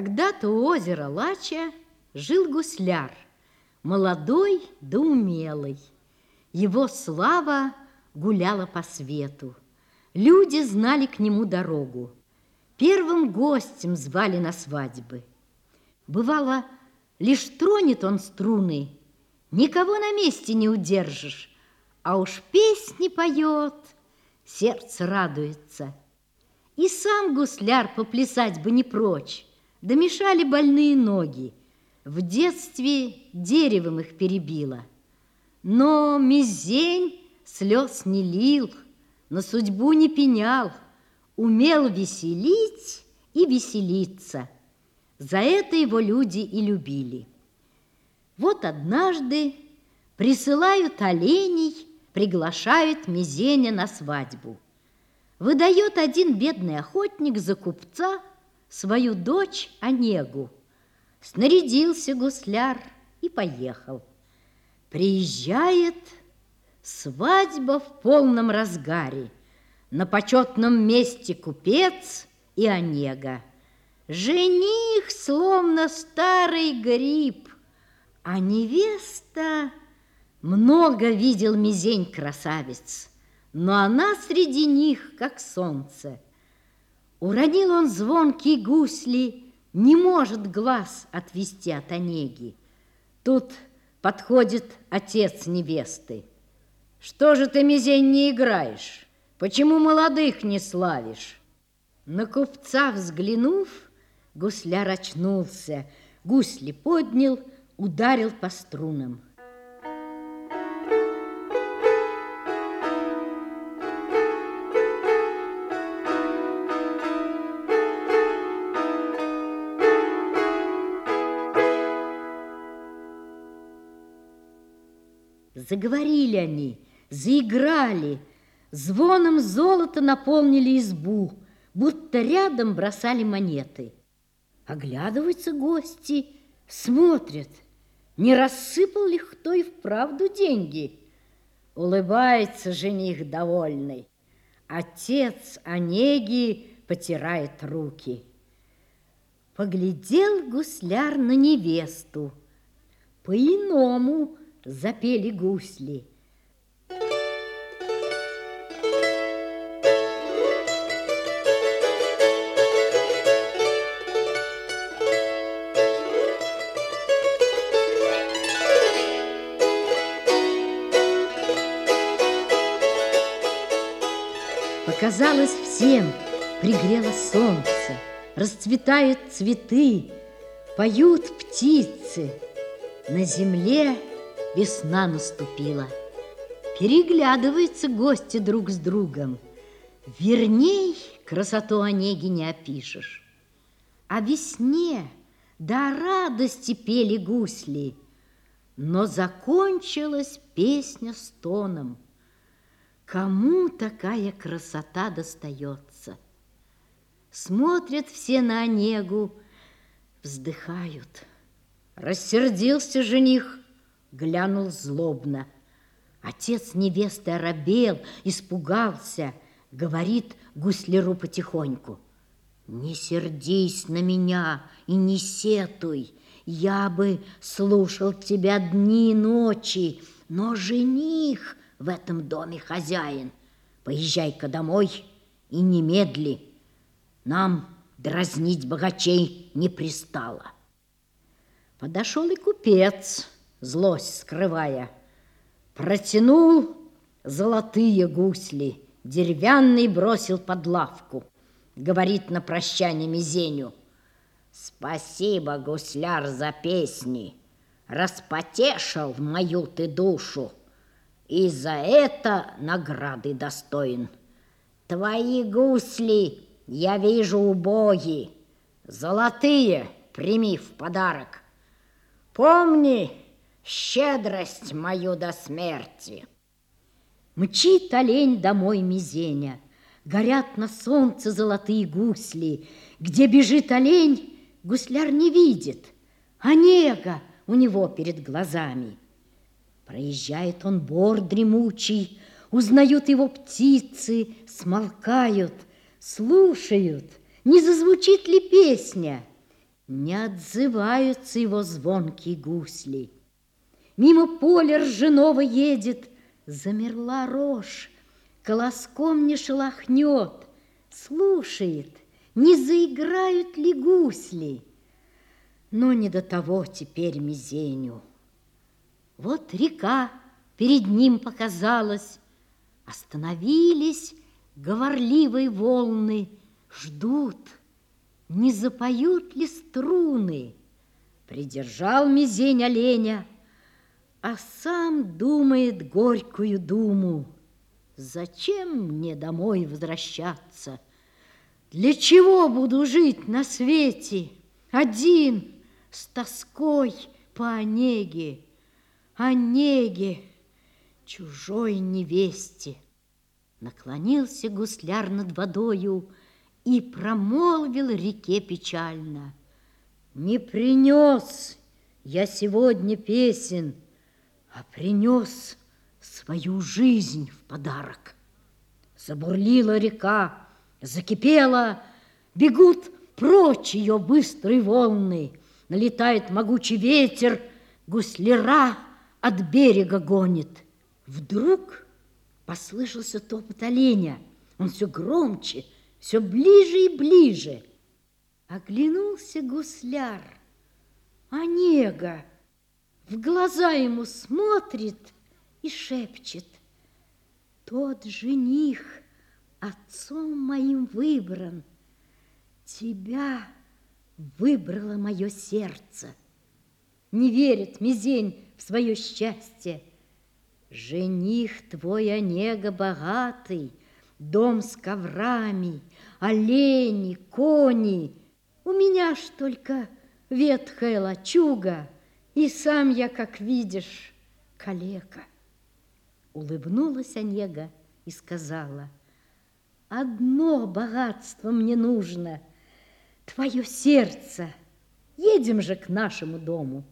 Когда-то у озера Лача жил гусляр, молодой да умелый. Его слава гуляла по свету. Люди знали к нему дорогу. Первым гостем звали на свадьбы. Бывало, лишь тронет он струны, никого на месте не удержишь, а уж песни поет, сердце радуется. И сам гусляр поплясать бы не прочь, да больные ноги. В детстве деревом их перебило. Но мизень слез не лил, на судьбу не пенял, умел веселить и веселиться. За это его люди и любили. Вот однажды присылают оленей, приглашают Мизеня на свадьбу. Выдает один бедный охотник за купца свою дочь Онегу. Снарядился гусляр и поехал. Приезжает свадьба в полном разгаре. На почетном месте купец и Онега. Жених словно старый гриб, а невеста много видел мизень красавиц, но она среди них, как солнце – Уронил он звонкие гусли, не может глаз отвести от Онеги. Тут подходит отец невесты. Что же ты, мизень, не играешь? Почему молодых не славишь? На купца взглянув, гусляр очнулся, гусли поднял, ударил по струнам. Заговорили они, заиграли, звоном золота наполнили избу, будто рядом бросали монеты. Оглядываются гости, смотрят, не рассыпал ли кто и вправду деньги. Улыбается жених довольный. Отец Онеги потирает руки. Поглядел гусляр на невесту. По-иному запели гусли. Показалось всем, пригрело солнце, расцветают цветы, поют птицы. На земле весна наступила. Переглядываются гости друг с другом. Верней красоту Онеги не опишешь. О весне до радости пели гусли, но закончилась песня с тоном. Кому такая красота достается? Смотрят все на Онегу, вздыхают. Рассердился жених, глянул злобно. Отец невесты оробел, испугался, говорит гусляру потихоньку. Не сердись на меня и не сетуй, я бы слушал тебя дни и ночи, но жених в этом доме хозяин. Поезжай-ка домой и немедли. Нам дразнить богачей не пристало. Подошел и купец, злость скрывая. Протянул золотые гусли, деревянный бросил под лавку. Говорит на прощание Мизеню. Спасибо, гусляр, за песни. Распотешил мою ты душу. И за это награды достоин. Твои гусли я вижу убоги. Золотые прими в подарок. Помни, щедрость мою до смерти. Мчит олень домой мизеня, Горят на солнце золотые гусли. Где бежит олень, гусляр не видит, а нега у него перед глазами. Проезжает он бор дремучий, Узнают его птицы, смолкают, Слушают, не зазвучит ли песня. Не отзываются его звонкие гусли. Мимо поля ржаного едет, замерла рожь, колоском не шелохнет, слушает, не заиграют ли гусли. Но не до того теперь мизеню. Вот река перед ним показалась, Остановились говорливые волны, Ждут, не запоют ли струны. Придержал мизень оленя, А сам думает горькую думу. Зачем мне домой возвращаться? Для чего буду жить на свете один, с тоской по Онеге, Онеге, чужой невесте? Наклонился гусляр над водою и промолвил реке печально. Не принес я сегодня песен, а принес свою жизнь в подарок. Забурлила река, закипела, бегут прочь ее быстрые волны, налетает могучий ветер, гусляра от берега гонит. Вдруг послышался топот оленя, он все громче, все ближе и ближе. Оглянулся гусляр, Онега, в глаза ему смотрит и шепчет. Тот жених отцом моим выбран, Тебя выбрало мое сердце. Не верит Мизень в свое счастье. Жених твой, Онега, богатый, Дом с коврами, олени, кони. У меня ж только ветхая лачуга, И сам я, как видишь, калека. Улыбнулась Онега и сказала, «Одно богатство мне нужно, твое сердце. Едем же к нашему дому».